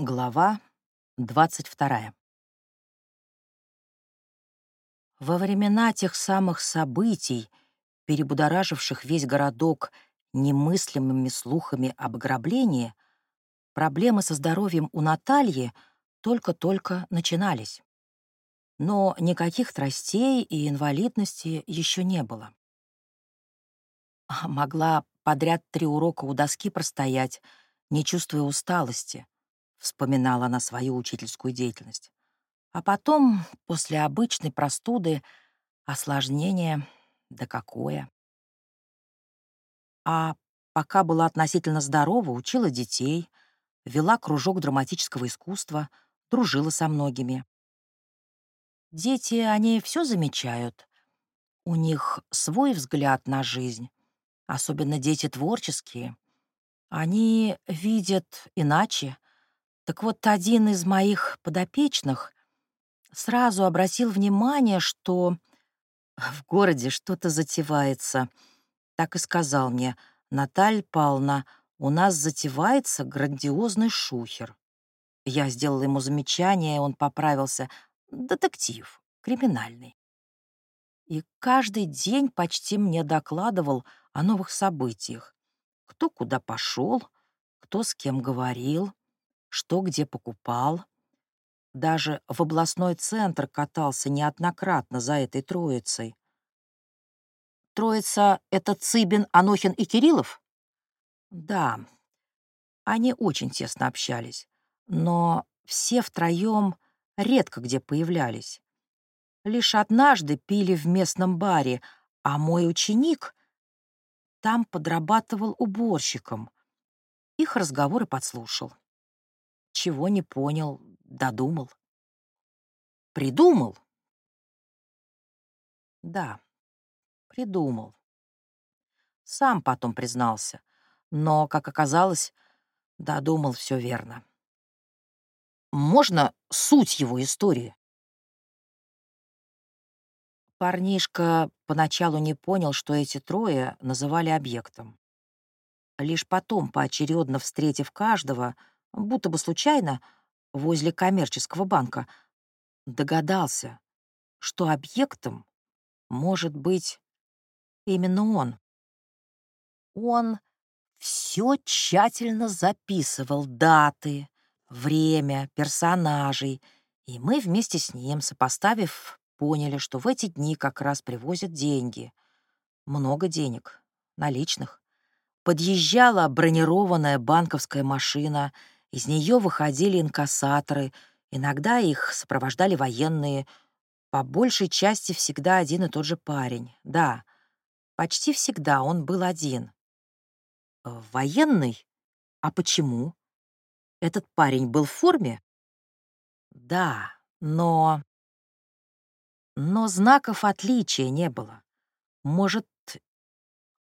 Глава 22. Во времена тех самых событий, перебудораживших весь городок немыслимыми слухами об ограблении, проблемы со здоровьем у Натальи только-только начинались. Но никаких тростей и инвалидности еще не было. А могла подряд три урока у доски простоять, не чувствуя усталости — вспоминала она свою учительскую деятельность. А потом, после обычной простуды, осложнение, да какое. А пока была относительно здорова, учила детей, вела кружок драматического искусства, дружила со многими. Дети, они все замечают. У них свой взгляд на жизнь, особенно дети творческие. Они видят иначе, так вот, один из моих подопечных сразу обратил внимание, что в городе что-то затевается. Так и сказал мне, Наталья Павловна, у нас затевается грандиозный шухер. Я сделала ему замечание, он поправился. Детектив, криминальный. И каждый день почти мне докладывал о новых событиях. Кто куда пошел, кто с кем говорил что где покупал. Даже в областной центр катался неоднократно за этой троицей. Троица — это Цыбин, Анохин и Кириллов? Да, они очень тесно общались, но все втроем редко где появлялись. Лишь однажды пили в местном баре, а мой ученик там подрабатывал уборщиком. Их разговоры подслушал. Чего не понял, додумал. Придумал? Да, придумал. Сам потом признался, но, как оказалось, додумал все верно. Можно суть его истории? Парнишка поначалу не понял, что эти трое называли объектом. Лишь потом, поочередно встретив каждого, будто бы случайно, возле коммерческого банка, догадался, что объектом может быть именно он. Он все тщательно записывал даты, время, персонажей, и мы вместе с ним, сопоставив, поняли, что в эти дни как раз привозят деньги. Много денег, наличных. Подъезжала бронированная банковская машина — из нее выходили инкассаторы, иногда их сопровождали военные, по большей части всегда один и тот же парень. Да, почти всегда он был один. Э, военный? А почему? Этот парень был в форме? Да, но... Но знаков отличия не было. Может,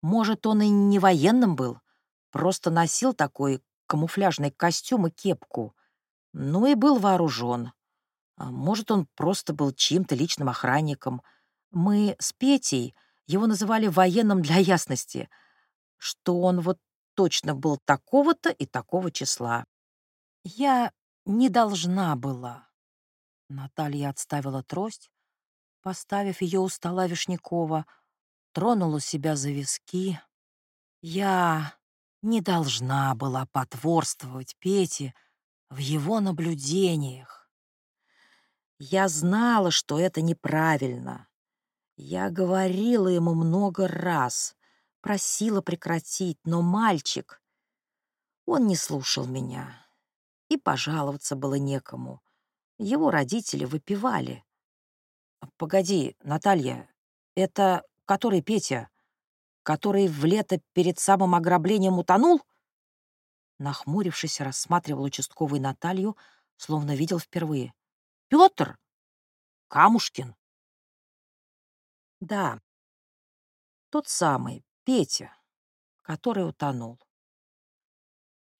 может, он и не военным был, просто носил такой камуфляжный костюм и кепку. Ну и был вооружен. А может, он просто был чьим-то личным охранником. Мы с Петей его называли военным для ясности, что он вот точно был такого-то и такого числа. Я не должна была. Наталья отставила трость, поставив ее у стола Вишнякова, тронула себя за виски. Я не должна была потворствовать Пете в его наблюдениях. Я знала, что это неправильно. Я говорила ему много раз, просила прекратить, но мальчик, он не слушал меня. И пожаловаться было некому. Его родители выпивали. «Погоди, Наталья, это который Петя?» Который в лето перед самым ограблением утонул?» Нахмурившись, рассматривал участковый Наталью, словно видел впервые. «Петр? Камушкин?» «Да, тот самый, Петя, который утонул».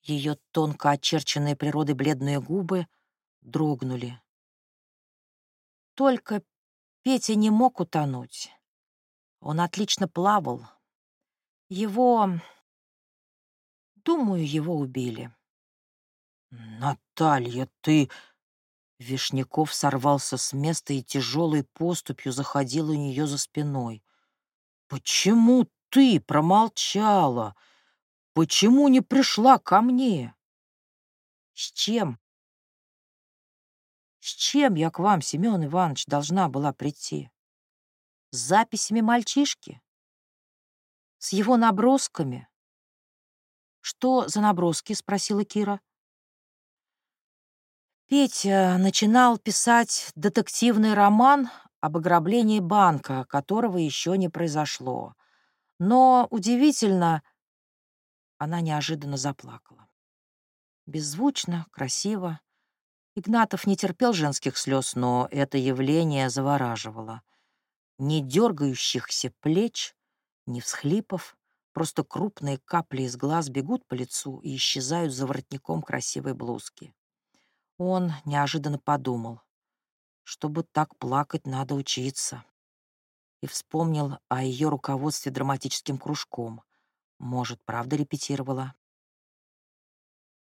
Ее тонко очерченные природой бледные губы дрогнули. Только Петя не мог утонуть. Он отлично плавал, его... Думаю, его убили. «Наталья, ты...» Вишняков сорвался с места и тяжелой поступью заходил у нее за спиной. «Почему ты промолчала? Почему не пришла ко мне?» «С чем?» «С чем я к вам, Семен Иванович, должна была прийти? С записями мальчишки? С его набросками?» «Что за наброски?» — спросила Кира. Петя начинал писать детективный роман об ограблении банка, которого еще не произошло. Но удивительно, она неожиданно заплакала. Беззвучно, красиво. Игнатов не терпел женских слез, но это явление завораживало. Ни дергающихся плеч, ни всхлипов, просто крупные капли из глаз бегут по лицу и исчезают за воротником красивой блузки. Он неожиданно подумал, чтобы так плакать, надо учиться. И вспомнил о ее руководстве драматическим кружком. Может, правда репетировала?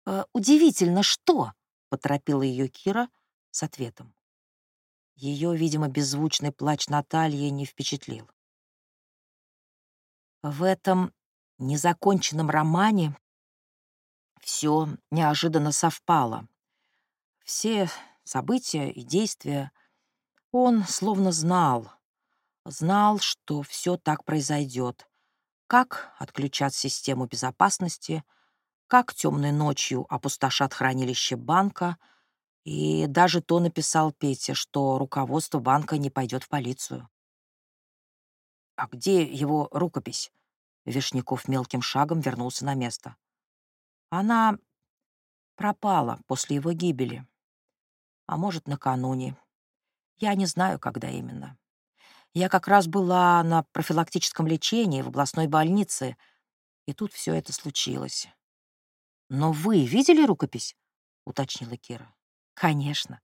«Э, «Удивительно, что?» — поторопила ее Кира с ответом. Ее, видимо, беззвучный плач Натальи не впечатлил. В этом незаконченном романе все неожиданно совпало. Все события и действия он словно знал. Знал, что все так произойдет. Как отключат систему безопасности, как темной ночью опустошат хранилище банка, и даже то написал Петя, что руководство банка не пойдет в полицию. «А где его рукопись?» Вишняков мелким шагом вернулся на место. «Она пропала после его гибели а может, накануне. Я не знаю, когда именно. Я как раз была на профилактическом лечении в областной больнице, и тут все это случилось. «Но вы видели рукопись?» — уточнила Кира. «Конечно.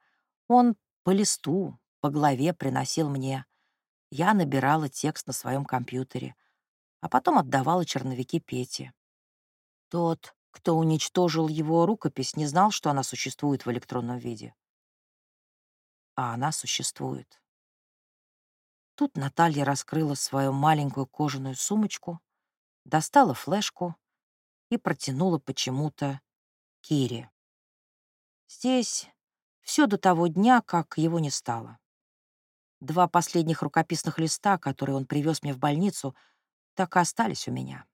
Он по листу, по главе приносил мне. Я набирала текст на своем компьютере, а потом отдавала черновики Пете. Тот, кто уничтожил его рукопись, не знал, что она существует в электронном виде а она существует. Тут Наталья раскрыла свою маленькую кожаную сумочку, достала флешку и протянула почему-то Кире. Здесь все до того дня, как его не стало. Два последних рукописных листа, которые он привез мне в больницу, так и остались у меня.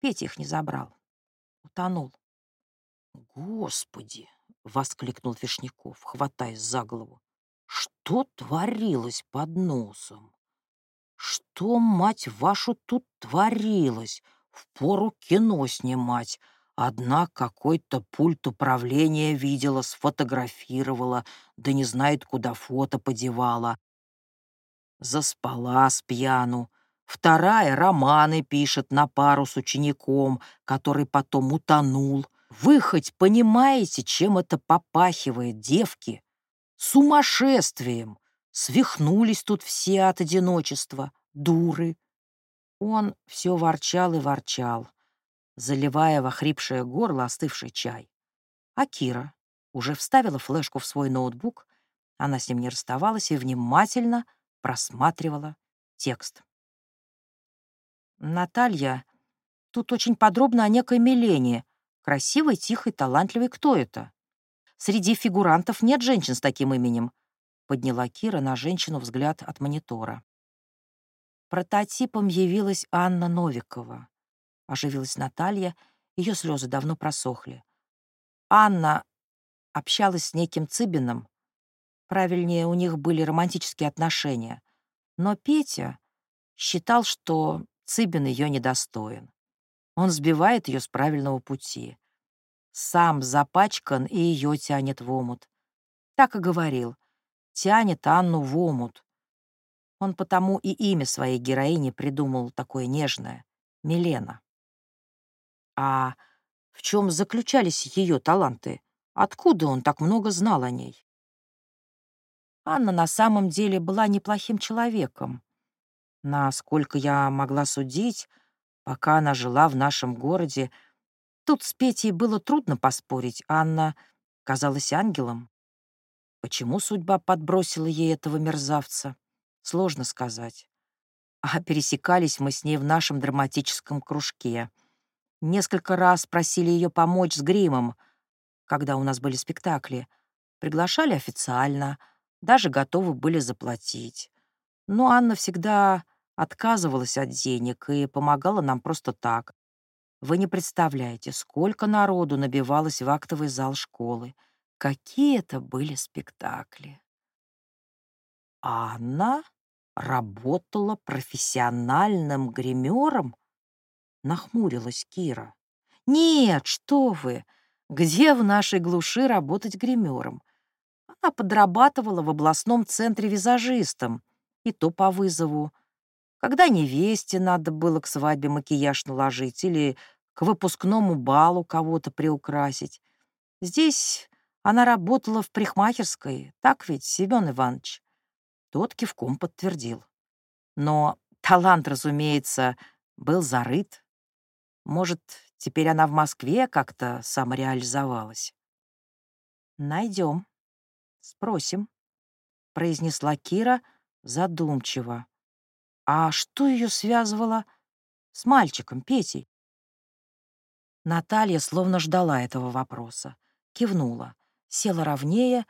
Петя их не забрал. Утонул. «Господи!» — воскликнул Вишняков, хватаясь за голову. Что творилось под носом? Что, мать вашу, тут творилось? Впору кино снимать. Одна какой-то пульт управления видела, сфотографировала, да не знает, куда фото подевала. Заспала с пьяну. Вторая романы пишет на пару с учеником, который потом утонул. Вы хоть понимаете, чем это попахивает, девки? Сумасшествием! Свихнулись тут все от одиночества, дуры. Он все ворчал и ворчал, заливая в охрипшее горло остывший чай. А Кира уже вставила флешку в свой ноутбук, она с ним не расставалась и внимательно просматривала текст. Наталья, тут очень подробно о некой Милене, красивой, тихой, талантливой. Кто это? Среди фигурантов нет женщин с таким именем», — подняла Кира на женщину взгляд от монитора. Прототипом явилась Анна Новикова. Оживилась Наталья, ее слезы давно просохли. Анна общалась с неким Цыбиным. Правильнее, у них были романтические отношения. Но Петя считал, что Цыбин ее недостоин. Он сбивает ее с правильного пути сам запачкан и ее тянет в омут. Так и говорил. Тянет Анну в омут. Он потому и имя своей героини придумал такое нежное — Милена. А в чем заключались ее таланты? Откуда он так много знал о ней? Анна на самом деле была неплохим человеком. Насколько я могла судить, пока она жила в нашем городе, Тут с Петей было трудно поспорить, Анна казалась ангелом. Почему судьба подбросила ей этого мерзавца? Сложно сказать. А пересекались мы с ней в нашем драматическом кружке. Несколько раз просили ее помочь с гримом, когда у нас были спектакли. Приглашали официально, даже готовы были заплатить. Но Анна всегда отказывалась от денег и помогала нам просто так. Вы не представляете, сколько народу набивалось в актовый зал школы. Какие это были спектакли. Анна работала профессиональным гримером? Нахмурилась Кира. Нет, что вы! Где в нашей глуши работать гримером? Она подрабатывала в областном центре визажистом, и то по вызову. Когда невесте надо было к свадьбе макияж наложить или к выпускному балу кого-то приукрасить. Здесь она работала в парикмахерской, так ведь, Семен Иванович? Тот кивком подтвердил. Но талант, разумеется, был зарыт. Может, теперь она в Москве как-то самореализовалась? Найдем, спросим, произнесла Кира задумчиво. А что ее связывало с мальчиком Петей? Наталья словно ждала этого вопроса, кивнула, села ровнее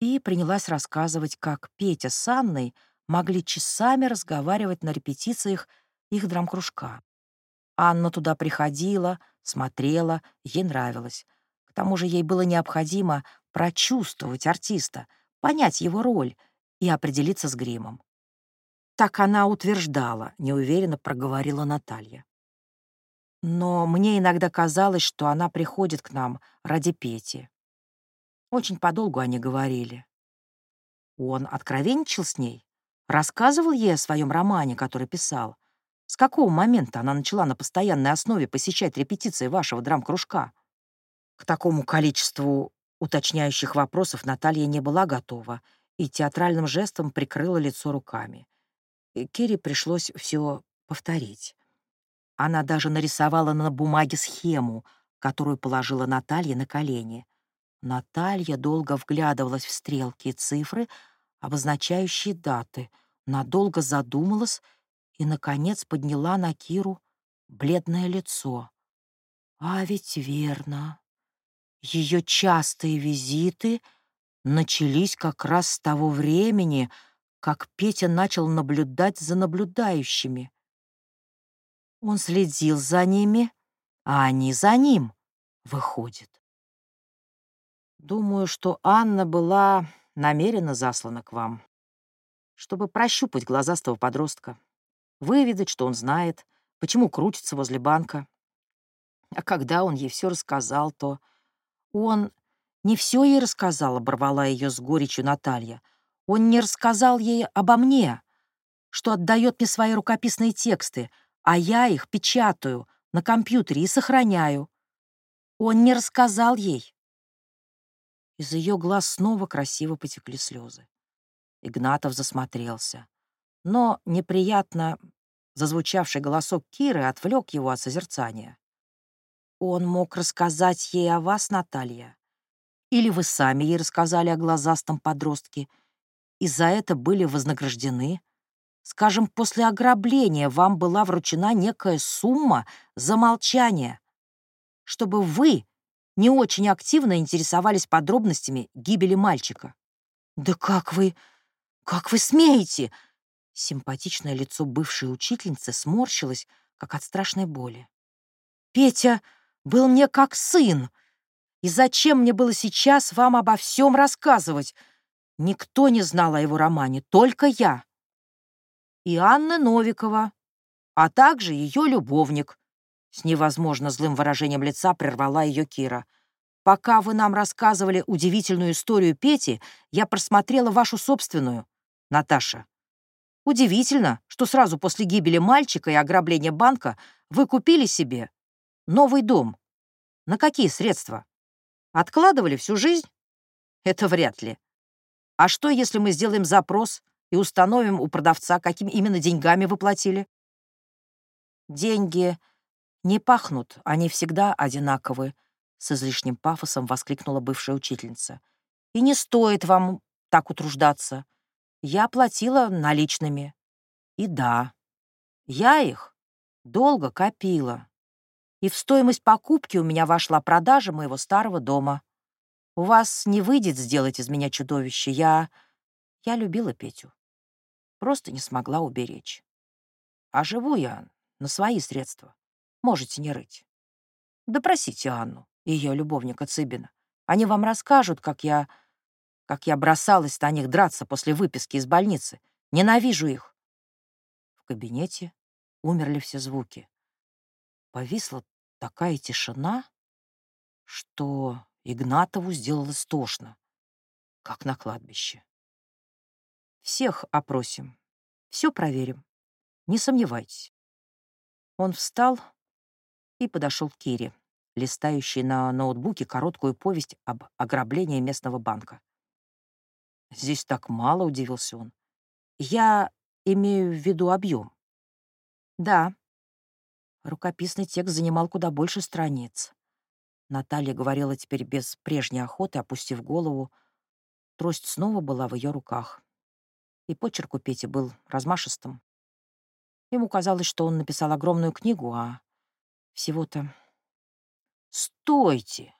и принялась рассказывать, как Петя с Анной могли часами разговаривать на репетициях их драмкружка. Анна туда приходила, смотрела, ей нравилось. К тому же ей было необходимо прочувствовать артиста, понять его роль и определиться с гримом. Так она утверждала, неуверенно проговорила Наталья. Но мне иногда казалось, что она приходит к нам ради Пети. Очень подолгу они говорили. Он откровенничал с ней, рассказывал ей о своем романе, который писал. С какого момента она начала на постоянной основе посещать репетиции вашего драм-кружка? К такому количеству уточняющих вопросов Наталья не была готова и театральным жестом прикрыла лицо руками. Кире пришлось все повторить. Она даже нарисовала на бумаге схему, которую положила Наталье на колени. Наталья долго вглядывалась в стрелки и цифры, обозначающие даты, надолго задумалась и, наконец, подняла на Киру бледное лицо. А ведь верно. Ее частые визиты начались как раз с того времени, как Петя начал наблюдать за наблюдающими. Он следил за ними, а они за ним, выходит. Думаю, что Анна была намеренно заслана к вам, чтобы прощупать глазастого подростка, выведать, что он знает, почему крутится возле банка. А когда он ей все рассказал, то он не все ей рассказал, оборвала ее с горечью Наталья — он не рассказал ей обо мне, что отдает мне свои рукописные тексты, а я их печатаю на компьютере и сохраняю. Он не рассказал ей. Из ее глаз снова красиво потекли слезы. Игнатов засмотрелся. Но неприятно зазвучавший голосок Киры отвлек его от созерцания. Он мог рассказать ей о вас, Наталья? Или вы сами ей рассказали о глазастом подростке — и за это были вознаграждены. Скажем, после ограбления вам была вручена некая сумма за молчание, чтобы вы не очень активно интересовались подробностями гибели мальчика. «Да как вы... как вы смеете?» Симпатичное лицо бывшей учительницы сморщилось, как от страшной боли. «Петя был мне как сын. И зачем мне было сейчас вам обо всем рассказывать? Никто не знал о его романе, только я. И Анна Новикова, а также ее любовник. С невозможно злым выражением лица прервала ее Кира. Пока вы нам рассказывали удивительную историю Пети, я просмотрела вашу собственную, Наташа. Удивительно, что сразу после гибели мальчика и ограбления банка вы купили себе новый дом. На какие средства? Откладывали всю жизнь? Это вряд ли. А что, если мы сделаем запрос и установим у продавца, какими именно деньгами вы платили? Деньги «Не пахнут, они всегда одинаковы», — с излишним пафосом воскликнула бывшая учительница. «И не стоит вам так утруждаться. Я платила наличными. И да, я их долго копила. И в стоимость покупки у меня вошла продажа моего старого дома. У вас не выйдет сделать из меня чудовище. Я... Я любила Петю. Просто не смогла уберечь. А живу я на свои средства. Можете не рыть. Допросите Анну и ее любовника Цыбина. Они вам расскажут, как я... как я бросалась на них драться после выписки из больницы. Ненавижу их. В кабинете умерли все звуки. Повисла такая тишина, что Игнатову сделалось тошно, как на кладбище. Всех опросим, все проверим, не сомневайтесь. Он встал и подошел к Кире, листающей на ноутбуке короткую повесть об ограблении местного банка. «Здесь так мало», — удивился он. «Я имею в виду объем». «Да». Рукописный текст занимал куда больше страниц. Наталья говорила теперь без прежней охоты, опустив голову. Трость снова была в ее руках. И почерк у Пети был размашистым. Ему казалось, что он написал огромную книгу, а всего-то... «Стойте!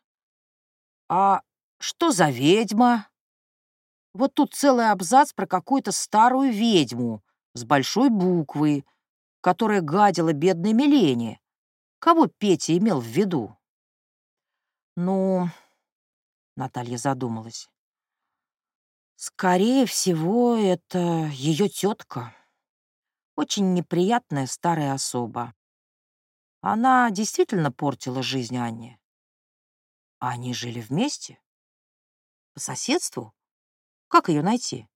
А что за ведьма?» Вот тут целый абзац про какую-то старую ведьму с большой буквы, которая гадила бедной Милене. Кого Петя имел в виду? Ну, Наталья задумалась. Скорее всего, это ее тетка. Очень неприятная старая особа. Она действительно портила жизнь Анне. Они жили вместе? По соседству? Как ее найти?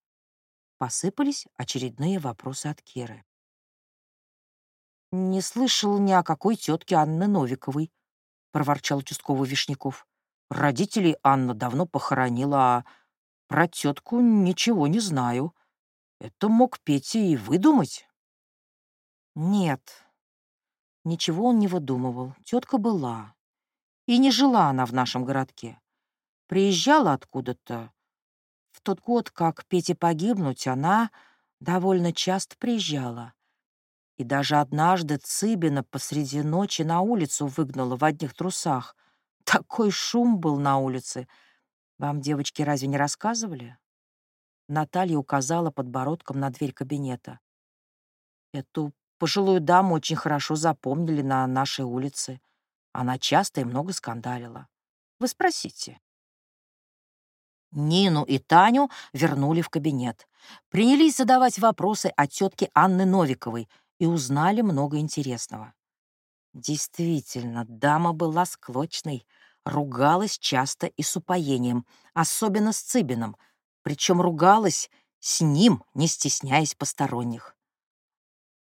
Посыпались очередные вопросы от Киры. «Не слышал ни о какой тетке Анны Новиковой», — проворчал участковый Вишняков. «Родителей Анна давно похоронила, а про тетку ничего не знаю. Это мог Петя и выдумать». «Нет, Ничего он не выдумывал. Тетка была. И не жила она в нашем городке. Приезжала откуда-то. В тот год, как Пете погибнуть, она довольно часто приезжала. И даже однажды Цыбина посреди ночи на улицу выгнала в одних трусах. Такой шум был на улице. Вам, девочки, разве не рассказывали? Наталья указала подбородком на дверь кабинета. Эту Пожилую даму очень хорошо запомнили на нашей улице. Она часто и много скандалила. Вы спросите. Нину и Таню вернули в кабинет. Принялись задавать вопросы о тетке Анны Новиковой и узнали много интересного. Действительно, дама была склочной, ругалась часто и с упоением, особенно с Цыбином, причем ругалась с ним, не стесняясь посторонних.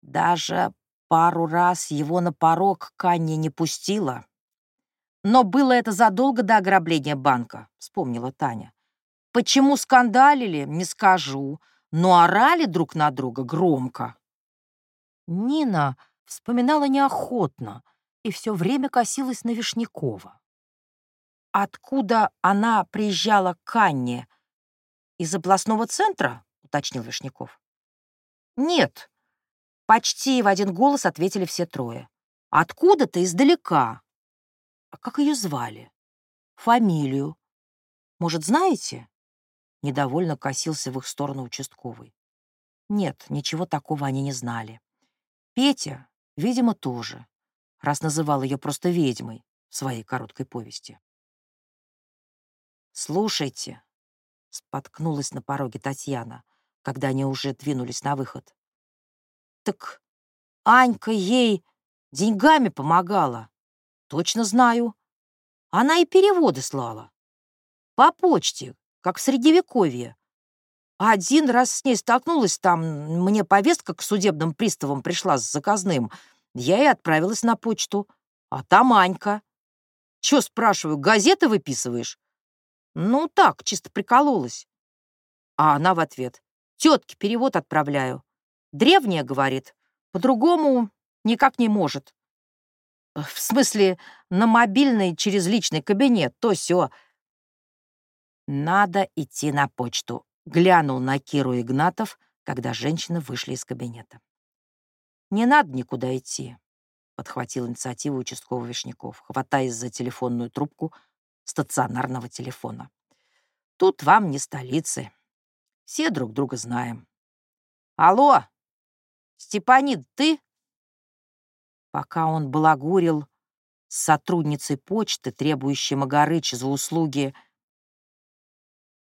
Даже пару раз его на порог Канни не пустила. Но было это задолго до ограбления банка, вспомнила Таня. Почему скандалили, не скажу, но орали друг на друга громко. Нина вспоминала неохотно и все время косилась на Вишнякова. «Откуда она приезжала к Анне? Из областного центра?» — уточнил Вишняков. «Нет, Почти в один голос ответили все трое. Откуда-то издалека. А как ее звали? Фамилию. Может, знаете? Недовольно косился в их сторону участковый. Нет, ничего такого они не знали. Петя, видимо, тоже, раз называл ее просто ведьмой в своей короткой повести. «Слушайте», — споткнулась на пороге Татьяна, когда они уже двинулись на выход. Так Анька ей деньгами помогала. Точно знаю. Она и переводы слала. По почте, как в Средневековье. Один раз с ней столкнулась, там мне повестка к судебным приставам пришла с заказным. Я и отправилась на почту. А там Анька. Чё, спрашиваю, газеты выписываешь? Ну так, чисто прикололась. А она в ответ. Тетке перевод отправляю. Древняя, говорит, по-другому никак не может. В смысле, на мобильный через личный кабинет, то все. Надо идти на почту. Глянул на Киру Игнатов, когда женщины вышли из кабинета. Не надо никуда идти, подхватил инициативу участковый Вишняков, хватаясь за телефонную трубку стационарного телефона. Тут вам не столицы. Все друг друга знаем. Алло, Степанид, ты? Пока он балагурил с сотрудницей почты, требующей Магарыча за услуги,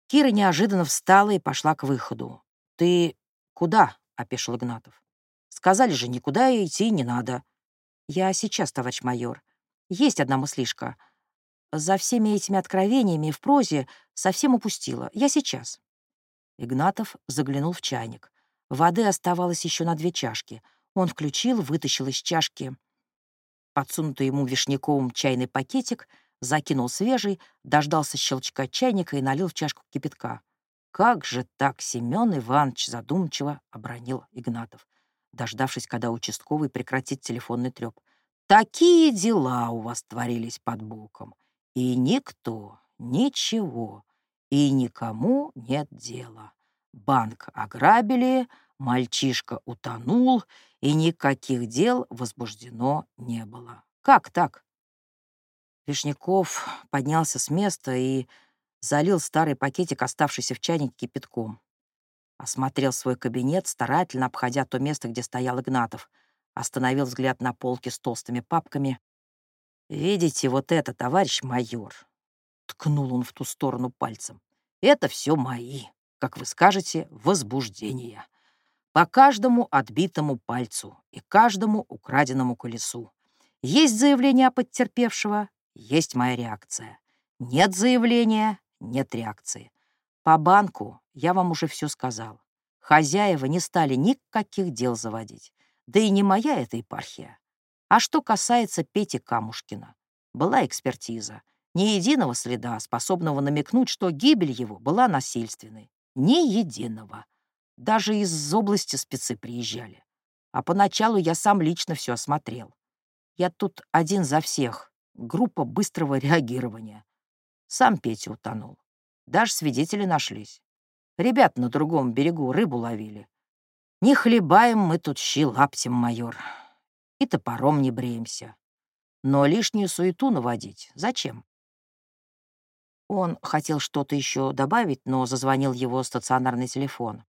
Кира неожиданно встала и пошла к выходу. «Ты куда?» — опешил Игнатов. «Сказали же, никуда идти не надо». «Я сейчас, товарищ майор. Есть одна мыслишка. За всеми этими откровениями в прозе совсем упустила. Я сейчас». Игнатов заглянул в чайник. Воды оставалось еще на две чашки. Он включил, вытащил из чашки подсунутый ему вишняковым чайный пакетик, закинул свежий, дождался щелчка чайника и налил в чашку кипятка. «Как же так, Семен Иванович?» — задумчиво обронил Игнатов, дождавшись, когда участковый прекратит телефонный трёп. «Такие дела у вас творились под боком, и никто, ничего, и никому нет дела. Банк ограбили, мальчишка утонул, и никаких дел возбуждено не было. Как так? Вишняков поднялся с места и залил старый пакетик, оставшийся в чайнике, кипятком. Осмотрел свой кабинет, старательно обходя то место, где стоял Игнатов. Остановил взгляд на полке с толстыми папками. «Видите, вот это, товарищ майор!» Ткнул он в ту сторону пальцем. «Это все мои, как вы скажете, возбуждения. По каждому отбитому пальцу и каждому украденному колесу. Есть заявление потерпевшего, есть моя реакция. Нет заявления, нет реакции. По банку я вам уже все сказал. Хозяева не стали никаких дел заводить. Да и не моя эта епархия. А что касается Пети Камушкина, была экспертиза. Ни единого следа, способного намекнуть, что гибель его была насильственной. Ни единого. Даже из области спецы приезжали. А поначалу я сам лично все осмотрел. Я тут один за всех. Группа быстрого реагирования. Сам Петя утонул. Даже свидетели нашлись. Ребят на другом берегу рыбу ловили. Не хлебаем мы тут щи лаптем, майор. И топором не бреемся. Но лишнюю суету наводить зачем? Он хотел что-то еще добавить, но зазвонил его стационарный телефон.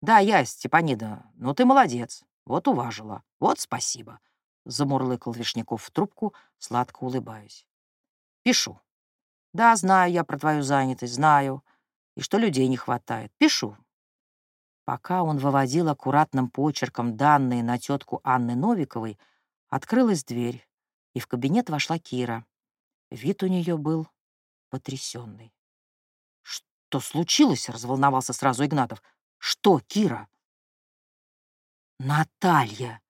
«Да, я, Степанида, ну ты молодец. Вот уважила. Вот спасибо», — замурлыкал Вишняков в трубку, сладко улыбаясь. «Пишу. Да, знаю я про твою занятость, знаю. И что людей не хватает. Пишу. Пока он выводил аккуратным почерком данные на тетку Анны Новиковой, открылась дверь, и в кабинет вошла Кира. Вид у нее был потрясенный. «Что случилось?» — разволновался сразу Игнатов. «Что, Кира?» «Наталья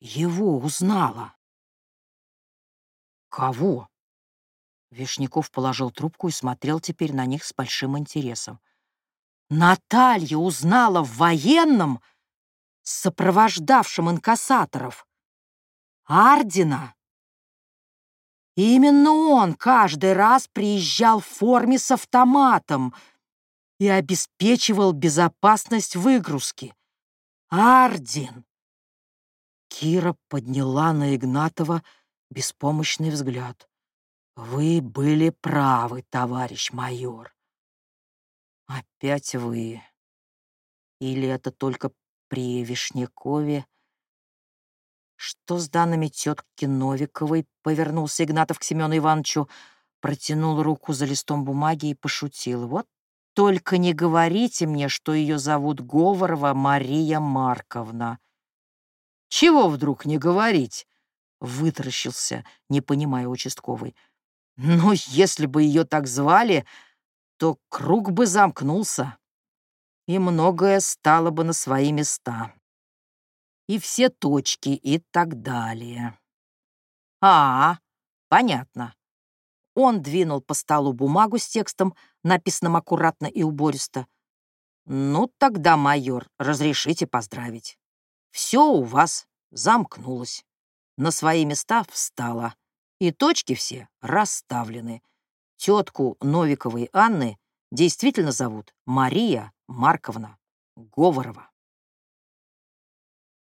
его узнала». «Кого?» Вишняков положил трубку и смотрел теперь на них с большим интересом. Наталья узнала в военном, сопровождавшем инкассаторов, Ардина. Именно он каждый раз приезжал в форме с автоматом и обеспечивал безопасность выгрузки. Ардин. Кира подняла на Игнатова беспомощный взгляд. «Вы были правы, товарищ майор. Опять вы. Или это только при Вишнякове? Что с данными тетки Новиковой? Повернулся Игнатов к Семену Ивановичу, протянул руку за листом бумаги и пошутил. Вот только не говорите мне, что ее зовут Говорова Мария Марковна. Чего вдруг не говорить? Вытаращился, не понимая участковый. Но если бы ее так звали, то круг бы замкнулся, и многое стало бы на свои места. И все точки и так далее. А, понятно. Он двинул по столу бумагу с текстом, написанным аккуратно и убористо. «Ну, тогда, майор, разрешите поздравить. Все у вас замкнулось». на свои места встала, и точки все расставлены. Тетку Новиковой Анны действительно зовут Мария Марковна Говорова.